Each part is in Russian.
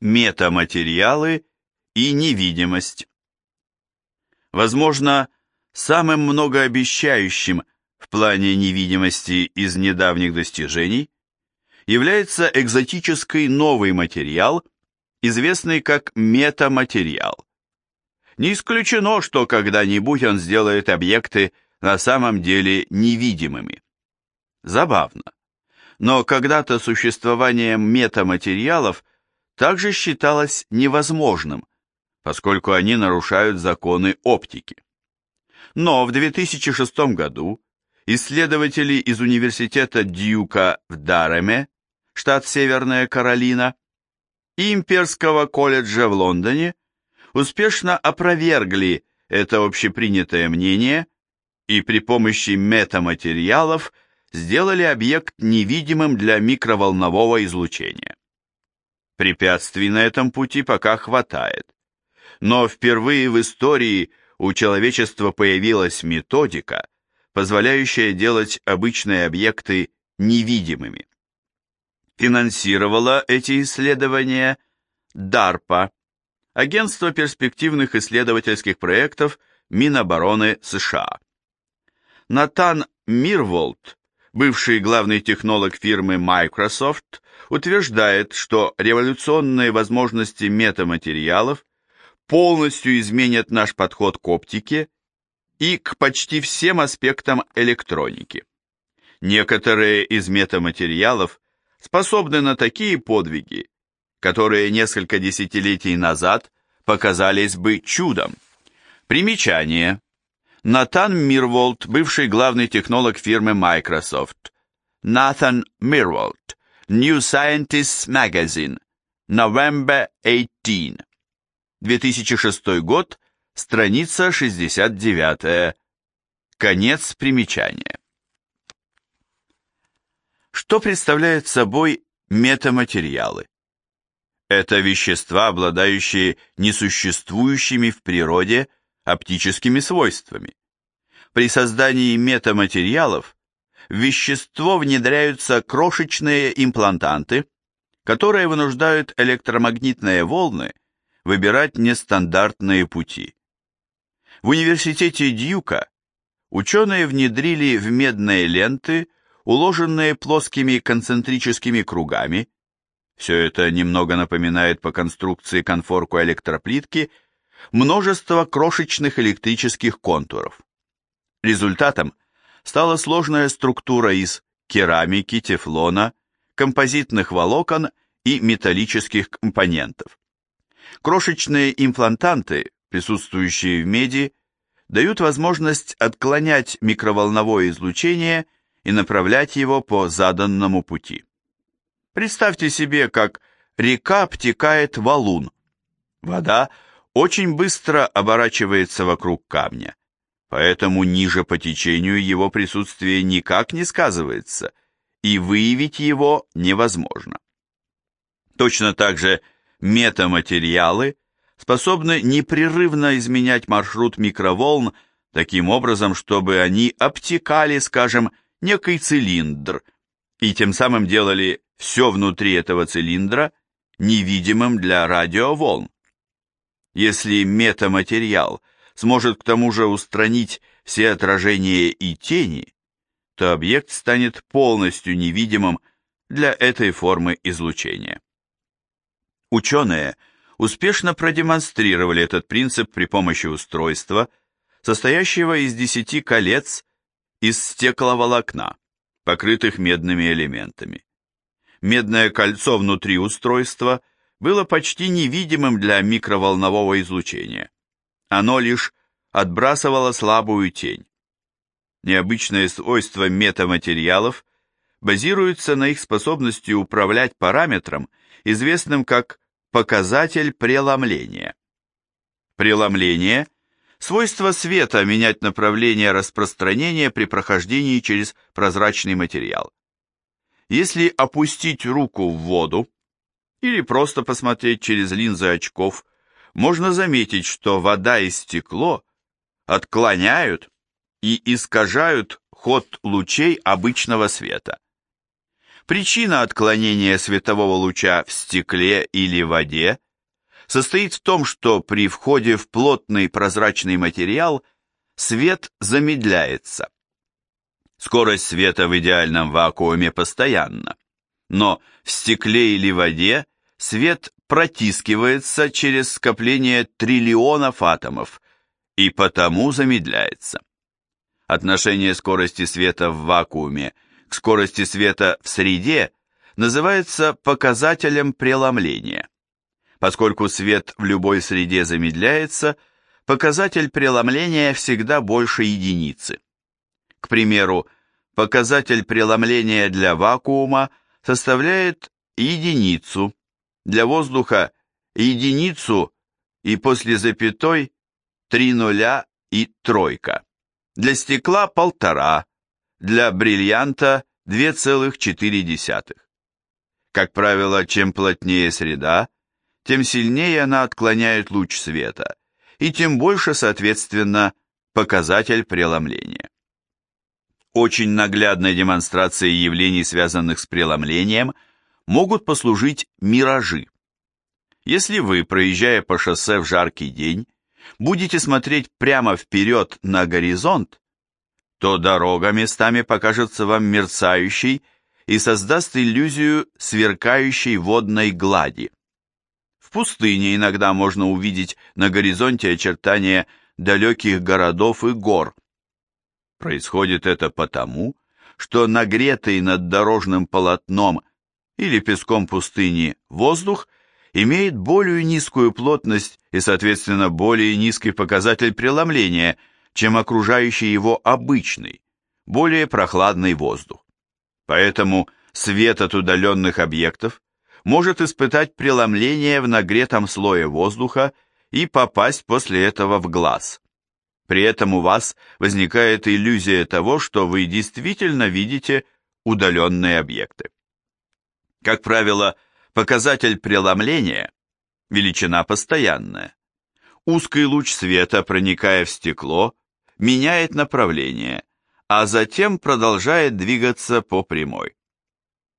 метаматериалы и невидимость. Возможно, самым многообещающим в плане невидимости из недавних достижений является экзотический новый материал, известный как метаматериал. Не исключено, что когда-нибудь он сделает объекты на самом деле невидимыми. Забавно. Но когда-то существование метаматериалов также считалось невозможным, поскольку они нарушают законы оптики. Но в 2006 году исследователи из университета Дьюка в Дареме, штат Северная Каролина, и Имперского колледжа в Лондоне успешно опровергли это общепринятое мнение и при помощи метаматериалов сделали объект невидимым для микроволнового излучения. Препятствий на этом пути пока хватает, но впервые в истории у человечества появилась методика, позволяющая делать обычные объекты невидимыми. Финансировала эти исследования DARPA, Агентство перспективных исследовательских проектов Минобороны США. Натан Мирволд, бывший главный технолог фирмы Microsoft, утверждает, что революционные возможности метаматериалов полностью изменят наш подход к оптике и к почти всем аспектам электроники. Некоторые из метаматериалов способны на такие подвиги, которые несколько десятилетий назад показались бы чудом. Примечание. Натан Мирволд, бывший главный технолог фирмы Microsoft. Натан Мирволд. New Scientist Magazine. November 18. 2006 год. Страница 69. Конец примечания. Что представляет собой метаматериалы? Это вещества, обладающие несуществующими в природе оптическими свойствами. При создании метаматериалов в вещество внедряются крошечные имплантанты, которые вынуждают электромагнитные волны выбирать нестандартные пути. В университете Дьюка ученые внедрили в медные ленты, уложенные плоскими концентрическими кругами, все это немного напоминает по конструкции конфорку электроплитки, множество крошечных электрических контуров. Результатом стала сложная структура из керамики, тефлона, композитных волокон и металлических компонентов. Крошечные имплантанты, присутствующие в меди, дают возможность отклонять микроволновое излучение и направлять его по заданному пути. Представьте себе, как река обтекает валун. Вода очень быстро оборачивается вокруг камня, поэтому ниже по течению его присутствие никак не сказывается, и выявить его невозможно. Точно так же метаматериалы способны непрерывно изменять маршрут микроволн таким образом, чтобы они обтекали, скажем, некий цилиндр, и тем самым делали все внутри этого цилиндра невидимым для радиоволн. Если метаматериал сможет к тому же устранить все отражения и тени, то объект станет полностью невидимым для этой формы излучения. Ученые успешно продемонстрировали этот принцип при помощи устройства, состоящего из 10 колец из стекловолокна, покрытых медными элементами медное кольцо внутри устройства было почти невидимым для микроволнового излучения. Оно лишь отбрасывало слабую тень. Необычное свойство метаматериалов базируется на их способности управлять параметром, известным как показатель преломления. Преломление – свойство света менять направление распространения при прохождении через прозрачный материал. Если опустить руку в воду или просто посмотреть через линзы очков, можно заметить, что вода и стекло отклоняют и искажают ход лучей обычного света. Причина отклонения светового луча в стекле или воде состоит в том, что при входе в плотный прозрачный материал свет замедляется. Скорость света в идеальном вакууме постоянна, но в стекле или воде свет протискивается через скопление триллионов атомов и потому замедляется. Отношение скорости света в вакууме к скорости света в среде называется показателем преломления. Поскольку свет в любой среде замедляется, показатель преломления всегда больше единицы. К примеру, показатель преломления для вакуума составляет единицу, для воздуха единицу и после запятой три нуля и тройка. Для стекла полтора, для бриллианта 2,4. Как правило, чем плотнее среда, тем сильнее она отклоняет луч света, и тем больше, соответственно, показатель преломления. Очень наглядной демонстрацией явлений, связанных с преломлением, могут послужить миражи. Если вы, проезжая по шоссе в жаркий день, будете смотреть прямо вперед на горизонт, то дорога местами покажется вам мерцающей и создаст иллюзию сверкающей водной глади. В пустыне иногда можно увидеть на горизонте очертания далеких городов и гор, Происходит это потому, что нагретый над дорожным полотном или песком пустыни воздух имеет более низкую плотность и, соответственно, более низкий показатель преломления, чем окружающий его обычный, более прохладный воздух. Поэтому свет от удаленных объектов может испытать преломление в нагретом слое воздуха и попасть после этого в глаз. При этом у вас возникает иллюзия того, что вы действительно видите удаленные объекты. Как правило, показатель преломления – величина постоянная. Узкий луч света, проникая в стекло, меняет направление, а затем продолжает двигаться по прямой.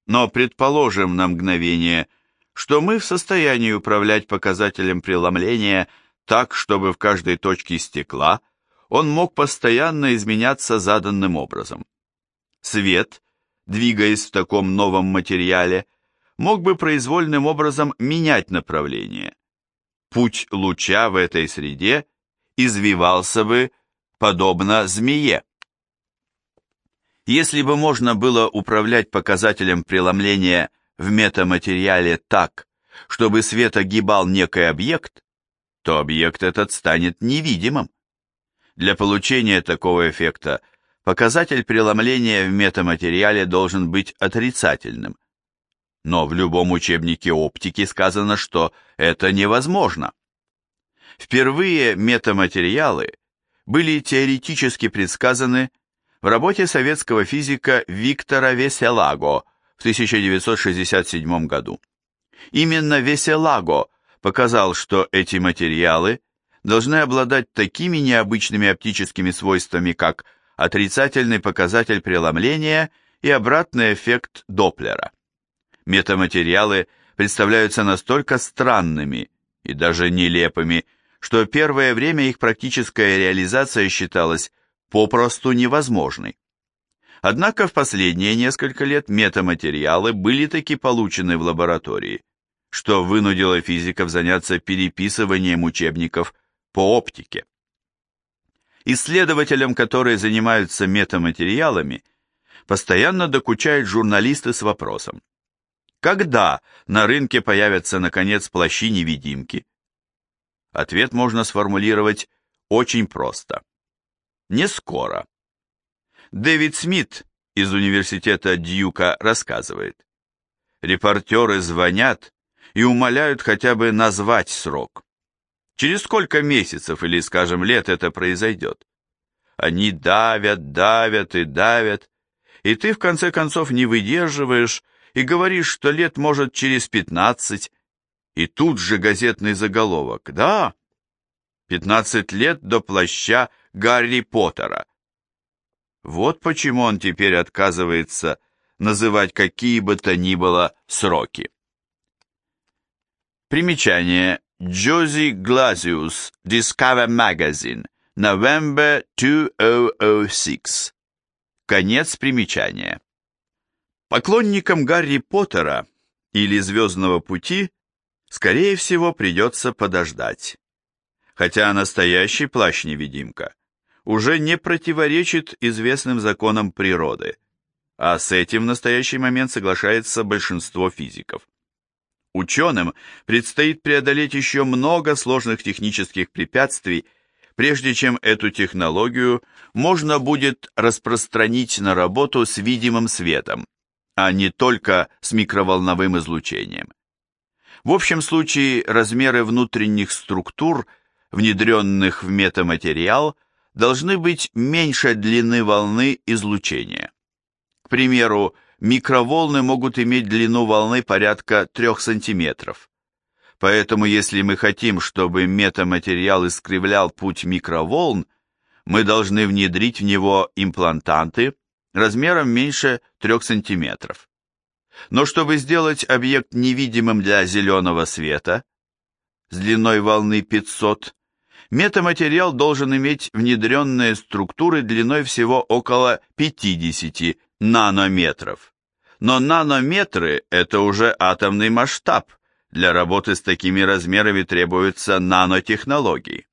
Но предположим на мгновение, что мы в состоянии управлять показателем преломления так, чтобы в каждой точке стекла – он мог постоянно изменяться заданным образом. Свет, двигаясь в таком новом материале, мог бы произвольным образом менять направление. Путь луча в этой среде извивался бы подобно змее. Если бы можно было управлять показателем преломления в метаматериале так, чтобы свет огибал некий объект, то объект этот станет невидимым. Для получения такого эффекта показатель преломления в метаматериале должен быть отрицательным. Но в любом учебнике оптики сказано, что это невозможно. Впервые метаматериалы были теоретически предсказаны в работе советского физика Виктора Веселаго в 1967 году. Именно Веселаго показал, что эти материалы – должны обладать такими необычными оптическими свойствами, как отрицательный показатель преломления и обратный эффект Доплера. Метаматериалы представляются настолько странными и даже нелепыми, что первое время их практическая реализация считалась попросту невозможной. Однако в последние несколько лет метаматериалы были таки получены в лаборатории, что вынудило физиков заняться переписыванием учебников по оптике. Исследователям, которые занимаются метаматериалами, постоянно докучают журналисты с вопросом. Когда на рынке появятся, наконец, плащи-невидимки? Ответ можно сформулировать очень просто. Не скоро. Дэвид Смит из университета Дьюка рассказывает. Репортеры звонят и умоляют хотя бы назвать срок. Через сколько месяцев или, скажем, лет это произойдет? Они давят, давят и давят, и ты в конце концов не выдерживаешь и говоришь, что лет может через пятнадцать, и тут же газетный заголовок. Да, пятнадцать лет до плаща Гарри Поттера. Вот почему он теперь отказывается называть какие бы то ни было сроки. Примечание. Josie Glazius, Discover Magazine, November 2006. Конец примечания. Поклонникам Гарри Поттера или Звездного пути, скорее всего, придется подождать. Хотя настоящий плащ-невидимка уже не противоречит известным законам природы, а с этим в настоящий момент соглашается большинство физиков. Ученым предстоит преодолеть еще много сложных технических препятствий, прежде чем эту технологию можно будет распространить на работу с видимым светом, а не только с микроволновым излучением. В общем случае размеры внутренних структур, внедренных в метаматериал, должны быть меньше длины волны излучения. К примеру, микроволны могут иметь длину волны порядка 3 см. Поэтому если мы хотим, чтобы метаматериал искривлял путь микроволн, мы должны внедрить в него имплантанты размером меньше 3 см. Но чтобы сделать объект невидимым для зеленого света, с длиной волны 500, метаматериал должен иметь внедренные структуры длиной всего около 50 нанометров. Но нанометры – это уже атомный масштаб. Для работы с такими размерами требуются нанотехнологии.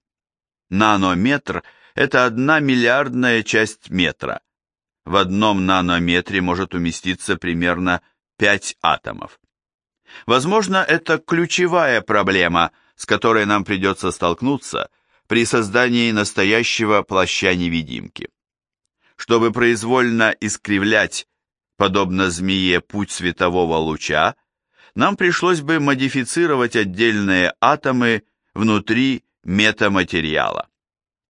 Нанометр – это одна миллиардная часть метра. В одном нанометре может уместиться примерно 5 атомов. Возможно, это ключевая проблема, с которой нам придется столкнуться при создании настоящего плаща-невидимки. Чтобы произвольно искривлять, подобно змее, путь светового луча, нам пришлось бы модифицировать отдельные атомы внутри метаматериала.